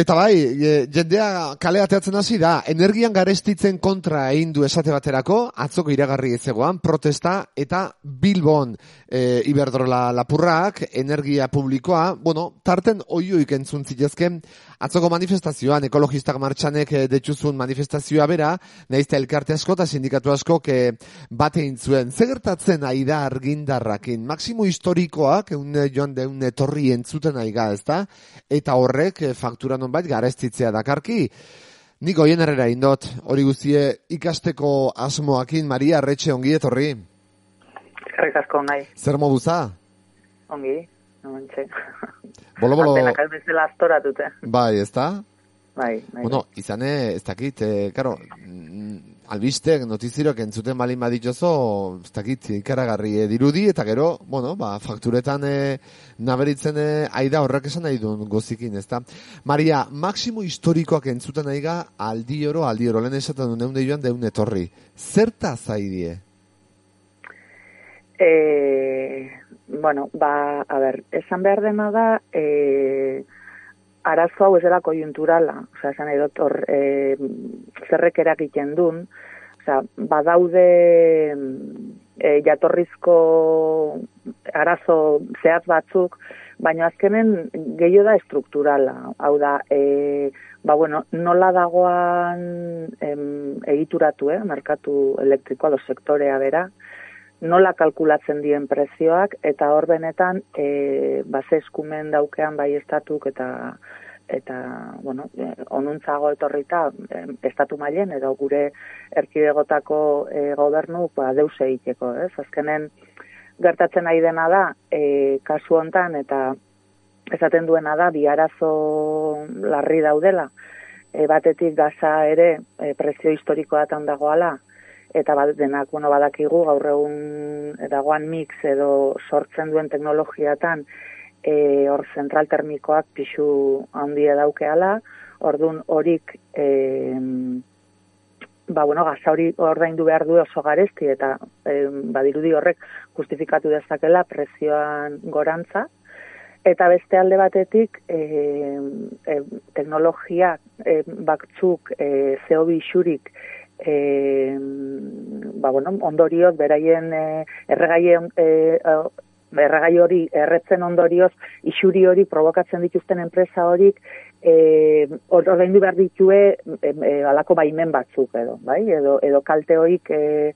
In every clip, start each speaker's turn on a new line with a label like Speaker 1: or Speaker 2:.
Speaker 1: Eta bai, e, jendea kale ateatzen hasi da, energian garestitzen kontra egin du esate baterako, atzoko iragarri ezegoan, protesta eta Bilbon e, Iberdrola lapurrak, energia publikoa, bueno, tarten oioik entzun zitezken, atzoko manifestazioan, ekologistak martxanek e, detxuzun manifestazioa bera, nahizte elkarte asko eta sindikatu asko ke bate intzuen. Zegertatzen aida argindarrakin, maksimo historikoak, eun joan deun etorri entzuten aiga, ezta? Eta horrek, faktura non nonbait garestitzea dakarki. Nik oien herrera indot, hori guztie ikasteko asmoakin, Maria Arretxe ongi etorri.
Speaker 2: Eskerrik asko nahi.
Speaker 1: Zer moduza?
Speaker 2: Ongi, nomentxe.
Speaker 1: Bolo, bolo.
Speaker 2: Atenak albezela astoratute.
Speaker 1: Bai, ez da?
Speaker 2: Bai, bai.
Speaker 1: Bueno, izane, ez dakit, eh, karo, albistek notizirok entzuten balin baditzozo, ez dakit, ikaragarri e, dirudi, eta gero, bueno, ba, fakturetan e, naberitzen e, aida horrek esan nahi duen gozikin, ezta? Maria, maksimo historikoak entzuten nahi ga, aldi oro, aldi oro, lehen esaten duen egun joan deun etorri. Zerta zaidie?
Speaker 2: E, bueno, ba, a ber, esan behar dena da, e, arazo hau ez dela kojunturala, oza, esan nahi dut, hor, e, zerrek eragiten duen, oza, badaude e, jatorrizko arazo zehat batzuk, baina azkenen gehiago da estrukturala, hau da, e, ba bueno, nola dagoan em, egituratu, eh, merkatu elektrikoa, do sektorea bera, nola kalkulatzen dien prezioak eta hor benetan e, base eskumen daukean bai estatuk eta eta bueno, e, onuntzago etorrita e, estatu mailen edo gure erkidegotako e, gobernu ba deus egiteko, ez? Azkenen gertatzen ari dena da e, kasu hontan eta esaten duena da bi arazo larri daudela. E, batetik gaza ere e, prezio historikoatan dagoala, eta bat denak bueno, badakigu gaur egun dagoan mix edo sortzen duen teknologiatan e, hor zentral termikoak pixu handia daukeala, ordun horik e, ba, bueno, gaza hori ordaindu behar du oso garesti eta e, badirudi horrek justifikatu dezakela prezioan gorantza, Eta beste alde batetik, e, e, teknologia e, batzuk e, zeo bixurik e, ba, bueno, ondorioz, beraien e, erregai, e, erregai hori erretzen ondorioz, isuri hori provokatzen dituzten enpresa horik, e, ordaindu behar ditue e, e, alako baimen batzuk edo, bai? Edo, edo kalte horik e,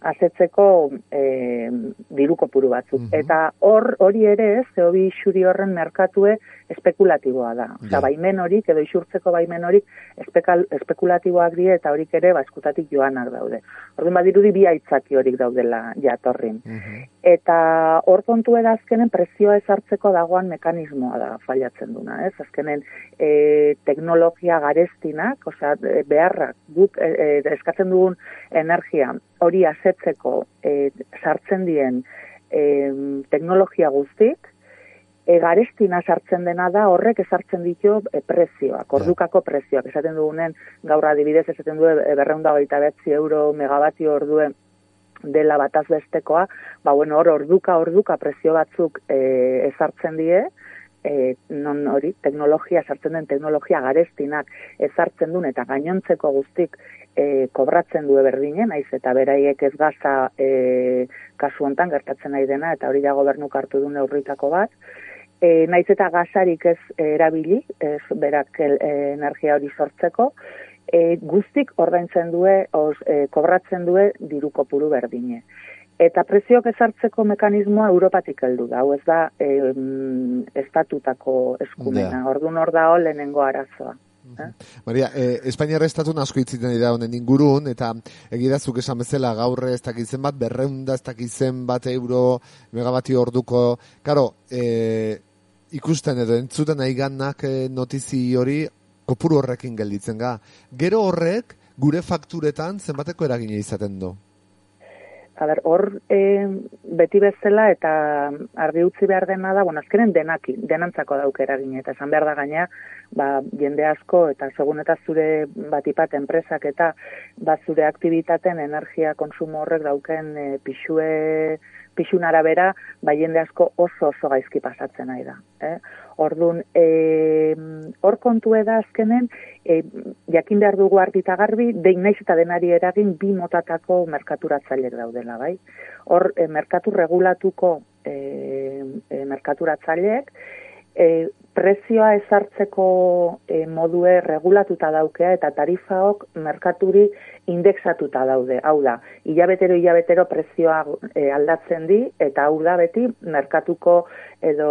Speaker 2: azetzeko e, diruko puru batzuk. Mhm. Eta hor hori ere ez, zehobi xuri horren merkatue espekulatiboa da. Osa, baimen horik, edo isurtzeko baimen horik espekal, espekulatiboak die eta horik ere baskutatik joanak daude. Orduan badirudi bi aitzaki horik daudela jatorrin. Mhm. Eta hor kontu azkenen prezioa ezartzeko dagoan mekanismoa da fallatzen duna. Ez? Azkenen e, teknologia garestinak, osea, beharrak, guk e, e, eskatzen dugun energia hori asetzeko e, sartzen dien e, teknologia guztik, e, garestina sartzen dena da horrek ezartzen ditu e, prezioak, ordukako prezioak. Esaten dugunen, gaur adibidez, esaten du e, berreunda euro megabati orduen dela bataz bestekoa, ba bueno, hor orduka orduka prezio batzuk e, ezartzen die, e, non hori, teknologia, sartzen den teknologia garestinak ezartzen duen eta gainontzeko guztik e, kobratzen du berdinen, naiz eta beraiek ez gaza e, kasu hontan gertatzen nahi dena, eta hori da gobernuk hartu du neurritako bat, e, naiz eta gazarik ez erabili, ez berak e, energia hori sortzeko, e, guztik ordaintzen due, os, e, kobratzen due diruko puru berdine. Eta prezioak ezartzeko mekanismoa Europatik heldu da, hau ez da e, estatutako eskumena, yeah. orduan hor da lehenengo arazoa. Eh?
Speaker 1: Maria, eh, Espainiarra estatun asko itziten dira honen ingurun, eta egidazuk esan bezala gaurre ez dakitzen bat, berreunda ez dakitzen bat euro megabati orduko. Karo, eh, ikusten edo entzuten aiganak eh, notizi hori kopuru horrekin gelditzen ga. Gero horrek, gure fakturetan zenbateko eragine izaten du?
Speaker 2: A ber, hor e, beti bezala eta argi utzi behar dena da, bueno, azkenen denaki, denantzako dauk eragin, eta esan behar da gaina, ba, jende asko, eta segun eta zure batipat enpresak eta ba, zure aktivitaten energia konsumo horrek dauken e, pixue pixun arabera, ba, jende asko oso oso gaizki pasatzen nahi da. Eh? Orduan, e, hor kontu eda azkenen, e, jakin behar dugu argita garbi, dein naiz eta denari eragin bi motatako merkaturatzailek daudela, bai? Hor, e, merkatu regulatuko e, e, merkaturatzaileek, e, prezioa ezartzeko e, modue regulatuta daukea eta tarifaok merkaturi indexatuta daude. Hau da, hilabetero hilabetero prezioa e, aldatzen di eta hau da beti merkatuko edo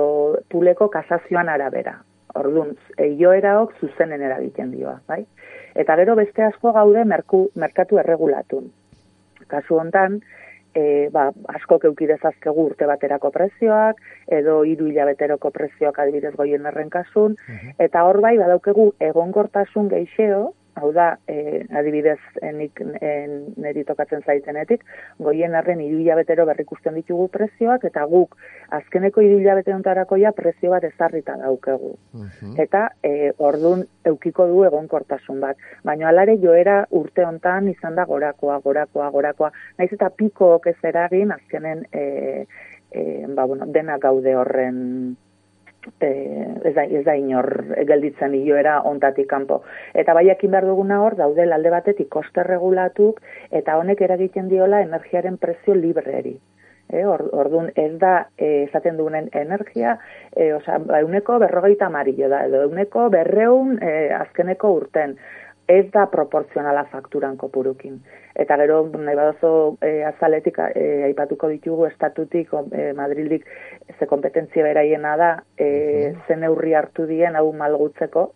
Speaker 2: puleko kasazioan arabera. Orduan, e, joeraok zuzenen eragiten dioa, bai? Eta gero beste asko gaude merku, merkatu erregulatun. Kasu hontan, e, ba, asko keukidezazkegu urte baterako prezioak, edo hiru hilabeteroko prezioak adibidez goien errenkasun, eta hor bai, badaukegu egonkortasun geixeo, hau da, e, adibidez, nik neri tokatzen zaitenetik, goien arren iruila betero berrikusten ditugu prezioak, eta guk azkeneko iruila ontarako ja prezio bat ezarrita daukegu. Eta e, ordun eukiko du egonkortasun bat. Baina alare joera urte hontan izan da gorakoa, gorakoa, gorakoa. Naiz eta pikook ez eragin azkenen e, e, ba, bueno, dena gaude horren e, ez, da, ez da inor gelditzen ioera ontatik kanpo. Eta baiakin behar duguna hor, daude alde batetik koste regulatuk, eta honek eragiten diola energiaren prezio libreri. E, orduan ez da e, esaten dugunen energia, e, oza, euneko berrogeita amarillo da, edo euneko berreun e, azkeneko urten ez da proporzionala fakturan kopurukin. Eta gero, nahi badozo e, azaletik e, aipatuko ditugu estatutik e, Madridik ze kompetentzia beraiena da e, zen neurri hartu dien hau malgutzeko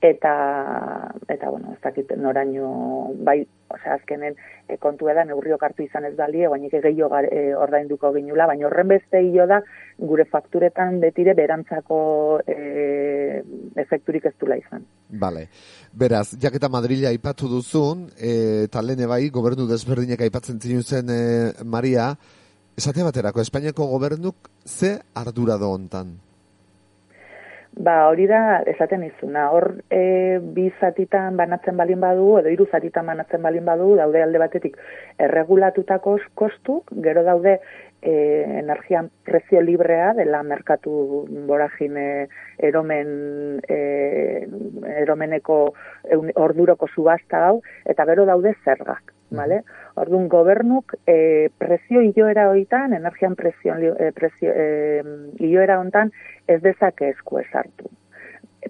Speaker 2: eta eta bueno, ez dakit noraino bai, osea azkenen e, kontu da neurriok hartu izan ez dalie, bainik gehiago e, ordainduko ginula, baina horren beste hilo da gure fakturetan betire berantzako e, efekturik ez dula izan.
Speaker 1: Vale. Beraz, jaketa Madrila aipatu duzun, e, talene bai, gobernu desberdinek aipatzen zen e, Maria, esate baterako, Espainiako gobernuk ze ardura do hontan?
Speaker 2: Ba, hori da, esaten izuna, hor e, bi zatitan banatzen balin badu, edo hiru zatitan banatzen balin badu, daude alde batetik erregulatutako kostuk, gero daude e, energian prezio librea dela merkatu boragine eromen e, eromeneko orduroko subasta hau, eta gero daude zergak. Vale? Orduan gobernuk e, prezio iloera hoitan, energian prezio, e, prezio e, iloera hontan ez dezake esku esartu.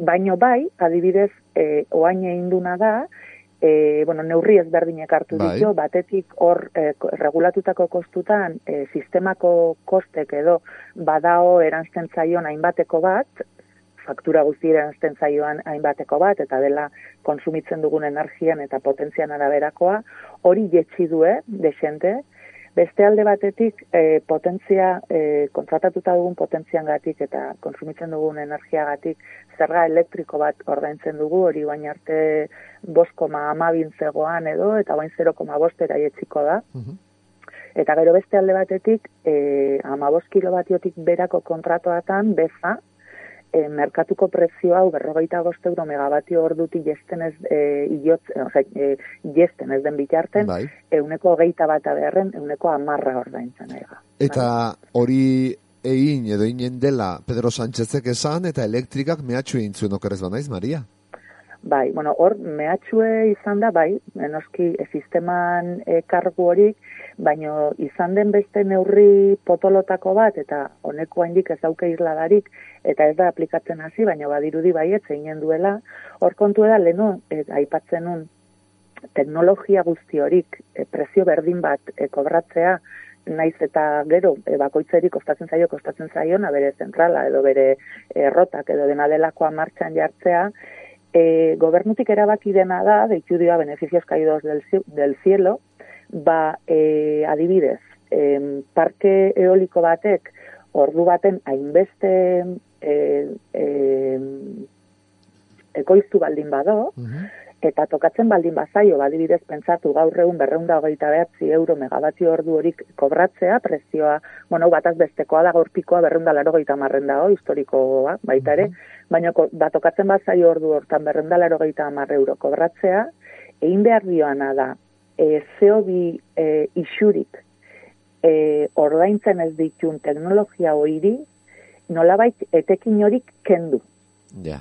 Speaker 2: Baino bai, adibidez, e, oain egin da, e, bueno, neurri ezberdinek hartu bai. ditu, batetik hor e, regulatutako kostutan e, sistemako kostek edo badao erantzten zaion hainbateko bat, faktura guztiera azten zaioan hainbateko bat, eta dela konsumitzen dugun energian eta potentzian araberakoa, hori jetxi due, desente, beste alde batetik e, potentzia, e, kontratatuta dugun potentzian gatik eta konsumitzen dugun energiagatik zerga elektriko bat ordaintzen dugu, hori bain arte boskoma amabin zegoan edo, eta bain 0,5 bostera jetxiko da. Eta gero beste alde batetik, e, amabos kilobatiotik berako kontratoatan, beza, e, merkatuko prezio hau berrogeita gost euro megabatio orduti jesten ez e, iot, e, jesten ez den bitarten, bai. euneko geita bat aberren, euneko amarra ordaintzen ega.
Speaker 1: Eta hori egin edo inen dela Pedro Sánchezek esan eta elektrikak mehatxu egin zuen okerrez banaiz, Maria?
Speaker 2: Bai, bueno, hor mehatxue izan da, bai, enoski e, sisteman e, kargu horik, baino izan den beste neurri potolotako bat, eta honeko handik ez dauke irladarik, eta ez da aplikatzen hasi, baina badirudi baiet zeinen duela, hor kontu da leno, e, aipatzen nun, teknologia guzti horik, e, prezio berdin bat e, kobratzea, naiz eta gero e, bakoitzeri kostatzen zaio kostatzen zaio bere zentrala edo bere errotak edo dena delakoa martxan jartzea e, gobernutik erabaki dena da deitu dira beneficios caídos del, del cielo ba, e, adibidez, e, parke eoliko batek ordu baten hainbeste e, e, ekoiztu baldin bado, eta tokatzen baldin bazaio, badibidez pentsatu gaur egun berreunda hogeita behatzi euro megabatio ordu horik kobratzea, prezioa, bueno, bataz bestekoa da gaurpikoa berreunda laro geita marren dago, historikoa baita ere, baina bat tokatzen bazaio ordu hortan berreunda laro geita marre euro kobratzea, egin behar dioana da, e, zeobi e, isurik e, ordaintzen ez ditun teknologia hoiri nolabait etekin horik kendu.
Speaker 1: Ja.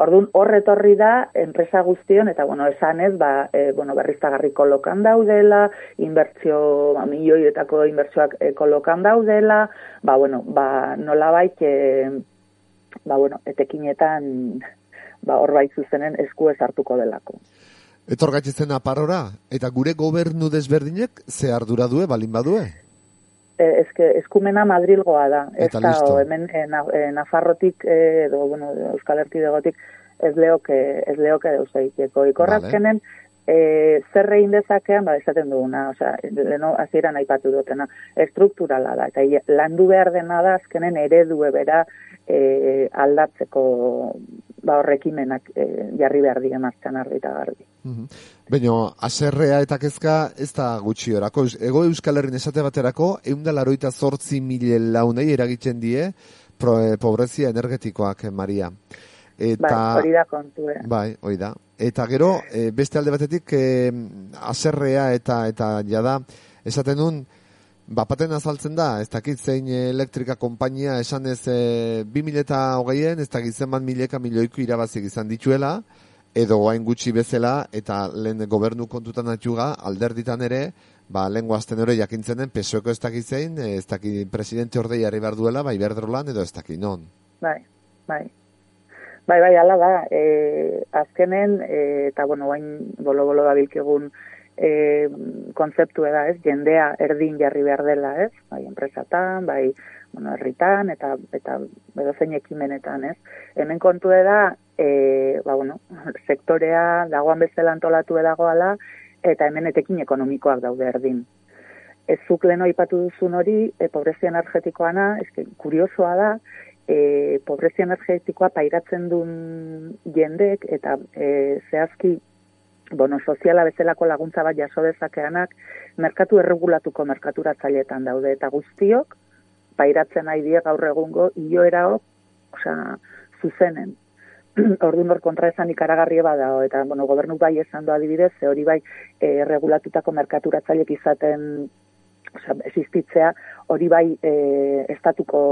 Speaker 2: Orduan, horretorri da, enpresa guztion, eta, bueno, esan ez, ba, e, bueno, berriztagarri kolokan daudela, inbertsio, ba, milioietako inbertsioak e, kolokan daudela, ba, bueno, ba, nola baik, e, ba, bueno, etekinetan, ba, hor zuzenen esku ez hartuko delako.
Speaker 1: Etor gaitzen aparora, eta gure gobernu desberdinek ze ardura due, balin badue?
Speaker 2: E, eske, eskumena Madrilgoa da. Eta ez da, hemen e, Nafarrotik, e, edo, bueno, Euskal Erkidegotik, ez leoke, ez leoke deus egiteko. Ikorrazkenen, vale. e, zer egin dezakean, ba, esaten duguna, osea, leno, azieran aipatu dutena, estrukturala da, eta landu behar dena da, azkenen eredue bera e, aldatzeko ba horrekimenak e, jarri behar dira martxan argi eta garbi. Mm
Speaker 1: -hmm. aserrea eta kezka ez da gutxi orako. Ego Euskal Herrin esate baterako, egun da laroita zortzi mile launei eragitzen die pro, e, pobrezia energetikoak, eh, Maria.
Speaker 2: Eta, bai, hori da kontu, eh?
Speaker 1: Bai, hori da. Eta gero, e, beste alde batetik, e, aserrea eta, eta jada, esaten nun, Bapaten azaltzen da, ez dakit zein elektrika konpainia esan ez e, 2000 eta hogeien, ez dakit zenbat mileka milioiku irabazik izan dituela, edo guain gutxi bezala, eta lehen gobernu kontutan atxuga, alderditan ere, ba, lehen guazten ere jakintzenen, pesoeko ez dakit zein, ez dakit presidente ordei harri behar duela, bai berdrolan, edo ez dakit non.
Speaker 2: Bai, bai. Bai, bai, ala da, e, azkenen, e, eta bueno, guain bolo-bolo da bilkegun, e, konzeptu da, ez, jendea erdin jarri behar dela, ez, bai, enpresatan, bai, bueno, herritan, eta, eta, edo zein ekimenetan, ez. Hemen kontu da, e, ba, bueno, sektorea dagoan bezala antolatu edagoala, eta hemen etekin ekonomikoak daude erdin. Ez zuk leno ipatu duzun hori, e, pobrezia energetikoana, ez kuriosoa da, e, pobrezia energetikoa pairatzen duen jendek, eta e, zehazki bono soziala bezalako laguntza bat jaso dezakeanak merkatu erregulatuko merkaturatzailetan daude eta guztiok pairatzen nahi die gaur egungo ioeraok, osea, zuzenen. Ordu nor kontra esan ikaragarri bada eta bueno, gobernu bai esan du adibidez, ze hori bai eh regulatutako merkaturatzailek izaten osea, existitzea hori bai e, estatuko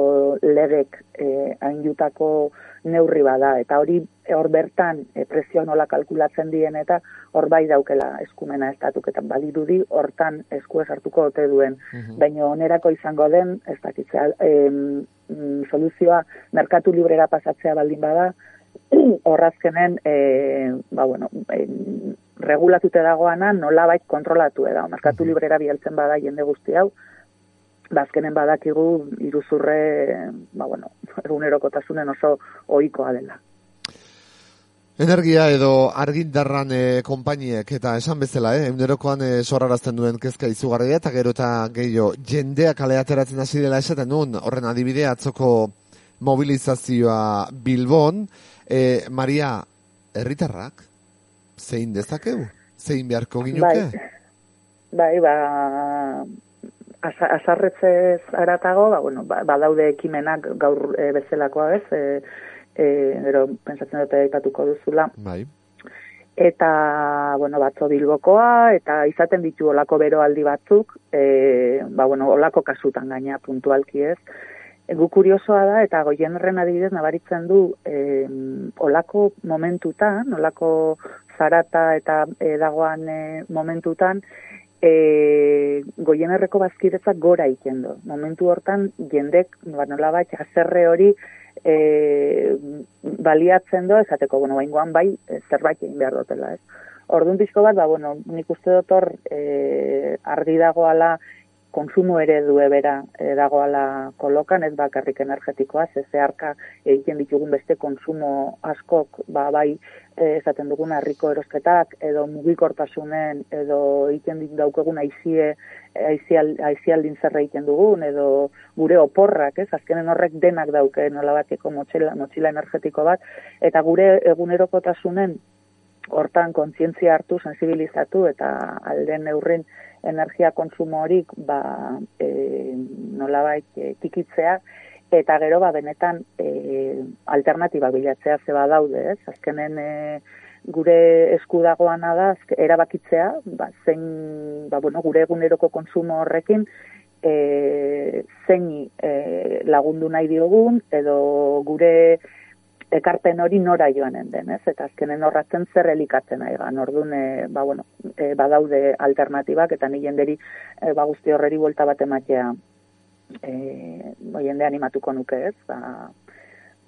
Speaker 2: ledek e, ainjutako neurri bada eta hori hor bertan e, presio nola kalkulatzen dien eta hor bai daukela eskumena estatuketan balidudi hortan esku hartuko ote duen. Mm baina onerako izango den ez dakitzea e, soluzioa merkatu librera pasatzea baldin bada horrazkenen e, ba bueno e, regulatute dagoana nolabait kontrolatu da. Merkatu librera bialtzen bada jende guzti hau, bazkenen ba, badakigu iruzurre, ba bueno, egunerokotasunen oso ohikoa dela.
Speaker 1: Energia edo argindarran e, konpainiek eta esan bezala, eh, egunerokoan e, sorrarazten duen kezka izugarria eta gero eta gehiago jendeak aleateratzen hasi dela esaten nun, horren adibidea atzoko mobilizazioa Bilbon, e, Maria, herritarrak zein dezakegu? Zein beharko ginuke?
Speaker 2: Bai, bai ba, azarretzez aratago, ba, bueno, ba, badaude ekimenak gaur e, bezalakoa ez, e, e, ero, pensatzen dute aipatuko duzula.
Speaker 1: Bai.
Speaker 2: Eta, bueno, batzo bilbokoa, eta izaten ditu olako beroaldi batzuk, e, ba, bueno, olako kasutan gaina puntualki ez. Egu kuriosoa da, eta goien adibidez nabaritzen du e, olako momentutan, olako zarata eta e, dagoan e, momentutan, e, goienerreko bazkiretzak gora ikendo. Momentu hortan, jendek, ba, nola bat, azerre hori e, baliatzen do, esateko, bueno, baingoan bai, zerbait egin behar dutela, ez. Orduan pixko bat, ba, bueno, nik uste dut hor, e, argi dagoala, konsumo ere du ebera e, dagoala kolokan, ez bakarrik energetikoa, ze zeharka egiten ditugun beste konsumo askok, ba, bai, e, esaten dugun harriko erosketak, edo mugikortasunen, edo egiten dit daukegun aizie, aizialdin zerra egiten dugun, edo gure oporrak, ez, azkenen horrek denak dauke nola bateko motxila, motxila energetiko bat, eta gure egunerokotasunen hortan kontzientzia hartu, sensibilizatu, eta alden neurrin, energia konsumo horik ba, e, nolabait e, tikitzea, eta gero ba, benetan e, alternatiba bilatzea zeba daude, ez? Azkenen e, gure esku dagoana da erabakitzea, ba, zen, ba, bueno, gure eguneroko konsumo horrekin, e, zeini e, lagundu nahi diogun, edo gure ekarpen hori nora joanen den, ez? Eta azkenen horratzen zer elikatzen nahi gan. Orduan, e, ba, bueno, e, badaude alternatibak, eta ni jenderi, e, ba, guzti horreri buelta bat ematea, e, ba, jende animatuko nuke, ez? Ba,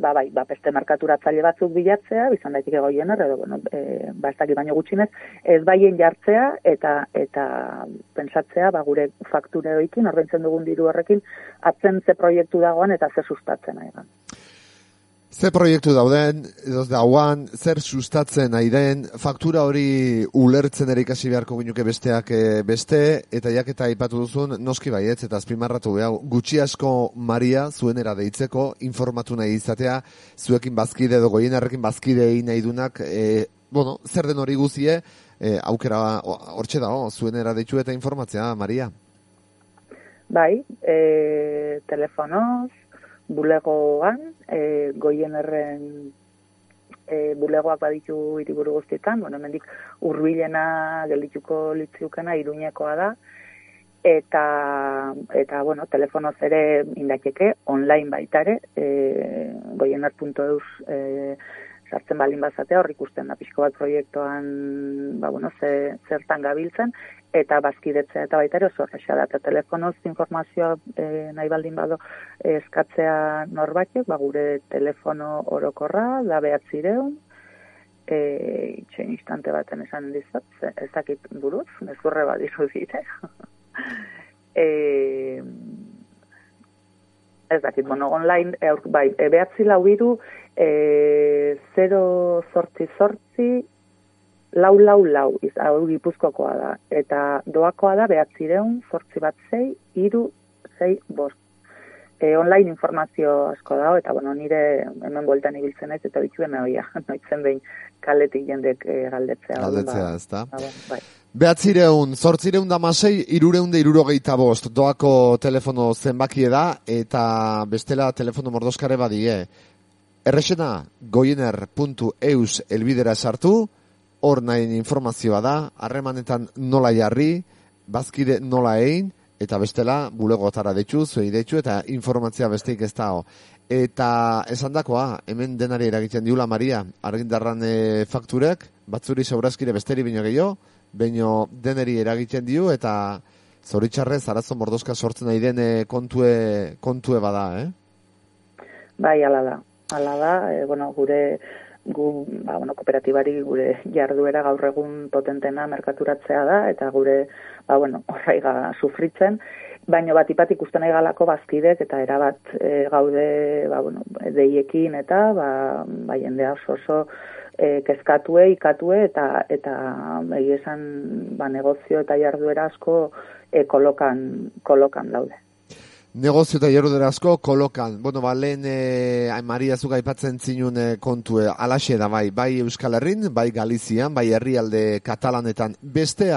Speaker 2: ba, bai, ba, beste markaturatzaile batzuk bilatzea, bizan daitik egoien edo, bueno, e, ba, ez baino gutxinez, ez baien jartzea, eta eta pentsatzea, ba, gure fakture doikin, ordaintzen dugun diru horrekin, atzen ze proiektu dagoan, eta ze sustatzen nahi.
Speaker 1: Ze proiektu dauden, edo dauan, zer sustatzen nahi den, faktura hori ulertzen ere ikasi beharko ginuke besteak eh, beste, eta jaketa ipatu duzun, noski baietz, eta azpimarratu behau, gutxi asko Maria zuenera deitzeko, informatu nahi izatea, zuekin bazkide edo goienarrekin bazkide nahi dunak, e, bueno, zer den hori guzie, e, aukera hortxe dago, zuenera deitu eta informatzea, Maria?
Speaker 2: Bai, e, telefonoz, bulegoan, e, goien erren e, bulegoak baditu hiriburu guztietan, bueno, mendik urbilena geldituko litziukena iruñekoa da, eta, eta bueno, telefonoz ere indakeke, online baitare, e, goiener.eus e, sartzen balin bazatea, hor ikusten da pixko bat proiektuan, ba, bueno, ze, zertan gabiltzen, eta bazkidetzea eta baita ere oso horrexea da, eta telefonoz informazioa e, nahi baldin bado eskatzea norbatek, ba, gure telefono orokorra, da behatzireun, e, itxen instante baten esan dizat, ez dakit buruz, mezurre badiru dire. e, ez dakit, bueno, online, e, bai, e, behatzi lau iru, e, 0 sortzi sortzi, lau lau lau, iz, hau gipuzkoakoa da, eta doakoa da behatzireun, sortzi bat zei, iru, zei, bost. E, online informazio asko dago, eta bueno, nire hemen bueltan ibiltzen ez, eta bitxu oia, noitzen behin kaletik jendek e, galdetzea.
Speaker 1: Galdetzea, ez da?
Speaker 2: Ba, bai.
Speaker 1: Behatzireun, zortzireun da masei, irureun da irurogeita bost, doako telefono zenbakie da, eta bestela telefono mordoskare badie. Errexena, goiener.eus elbidera sartu, hor nahi informazioa da, harremanetan nola jarri, bazkide nola egin, eta bestela bulegotara detxu, zuei detxu, eta informazioa besteik ez dago. Eta esan dakoa, hemen denari eragiten diula Maria, argindarran e, fakturek, batzuri sobrazkire besteri bino gehiago, baino deneri eragiten dio eta zoritxarrez arazo mordoska sortzen nahi den eh, kontue, kontue bada, eh?
Speaker 2: Bai, ala da. Ala da, e, bueno, gure gu, ba, bueno, kooperatibari gure jarduera gaur egun potentena merkaturatzea da, eta gure, ba, bueno, horraiga sufritzen, baino bat ipat ikusten nahi galako bazkidek, eta erabat e, gaude, ba, bueno, deiekin, eta, ba, ba jendea oso oso, e, kezkatue, ikatue eta eta egi esan ba, negozio eta jarduera asko e, kolokan, kolokan daude.
Speaker 1: Negozio eta jarduera asko kolokan. Bueno, ba, lehen e, Maria zuga ipatzen zinun e, kontue alaxe da bai, bai Euskal Herrin, bai Galizian, bai herrialde katalanetan besteak